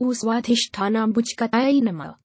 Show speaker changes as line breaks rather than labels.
उ स्वाधिष्ठानाम्बुजकतायै नमः